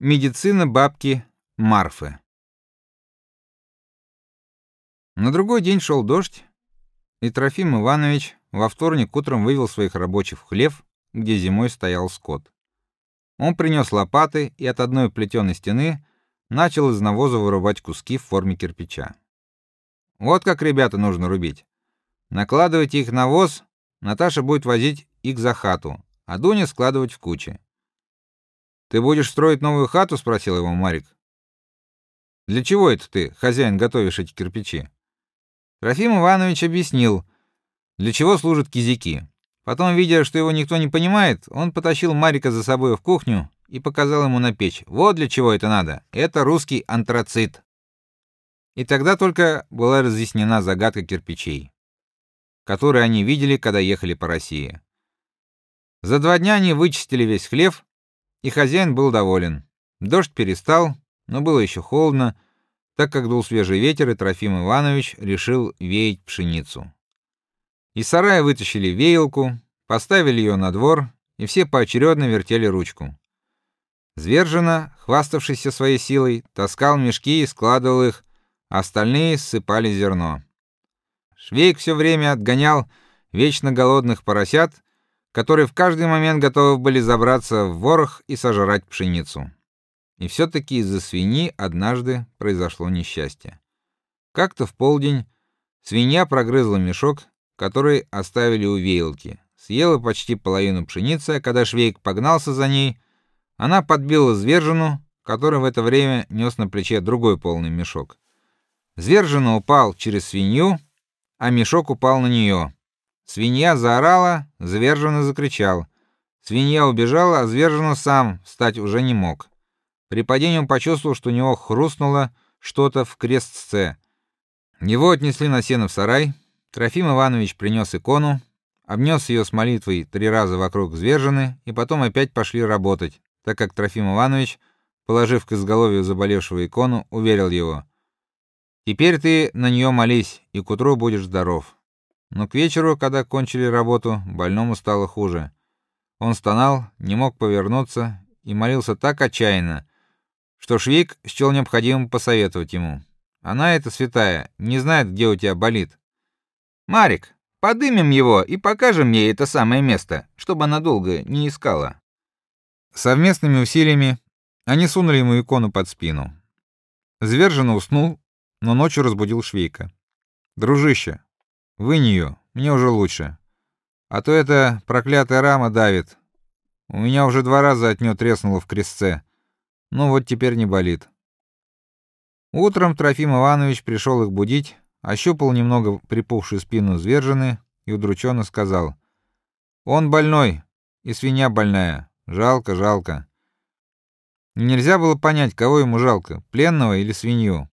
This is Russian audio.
Медицина бабки Марфы. На другой день шел дождь, и Трофим Иванович во вторник утром вывел своих рабочих в хлев, где зимой стоял скот. Он принес лопаты и от одной плетеной стены начал из навоза вырубать куски в форме кирпича. Вот как ребята нужно рубить. Накладывайте их на воз, Наташа будет возить их за хату, а Дуня складывать в кучи. Ты будешь строить новую хату, спросил его Марик. Для чего это ты, хозяин, готовишь эти кирпичи? Трофим Иванович объяснил, для чего служат кизяки. Потом, видя, что его никто не понимает, он потащил Марика за собой в кухню и показал ему на печь. Вот для чего это надо. Это русский антрацит. И тогда только была разъяснена загадка кирпичей, которые они видели, когда ехали по России. За два дня они вычистили весь хлев и хозяин был доволен. Дождь перестал, но было еще холодно, так как дул свежий ветер, и Трофим Иванович решил веять пшеницу. Из сарая вытащили веялку, поставили ее на двор, и все поочередно вертели ручку. Звержина, хваставшийся своей силой, таскал мешки и складывал их, а остальные ссыпали зерно. Швейк все время отгонял вечно голодных поросят которые в каждый момент готовы были забраться в ворох и сожрать пшеницу. И все таки из-за свиньи однажды произошло несчастье. Как-то в полдень свинья прогрызла мешок, который оставили у веялки. Съела почти половину пшеницы, а когда Швейк погнался за ней, она подбила Звержину, который в это время нес на плече другой полный мешок. Звержина упал через свинью, а мешок упал на нее. Свинья заорала, Звержено закричал. Свинья убежала, а Звержено сам встать уже не мог. При падении он почувствовал, что у него хрустнуло что-то в крестце. Его отнесли на сено в сарай. Трофим Иванович принес икону, обнес ее с молитвой три раза вокруг Звержены и потом опять пошли работать, так как Трофим Иванович, положив к изголовью заболевшего икону, уверил его: "Теперь ты на нее молись, и к утру будешь здоров". Но к вечеру, когда кончили работу, больному стало хуже. Он стонал, не мог повернуться и молился так отчаянно, что Швейк счел необходимым посоветовать ему. Она эта святая, не знает, где у тебя болит. Марик, подымем его и покажем ей это самое место, чтобы она долго не искала. Совместными усилиями они сунули ему икону под спину. Зверженно уснул, но ночью разбудил Швейка. Дружище, Вынь ее, мне уже лучше. А то эта проклятая рама давит. У меня уже два раза от нее треснуло в крестце. Ну вот теперь не болит. Утром Трофим Иванович пришел их будить, ощупал немного припухшую спину Звержины и удрученно сказал: "Он больной, и свинья больная. Жалко, жалко". Нельзя было понять, кого ему жалко, пленного или свинью.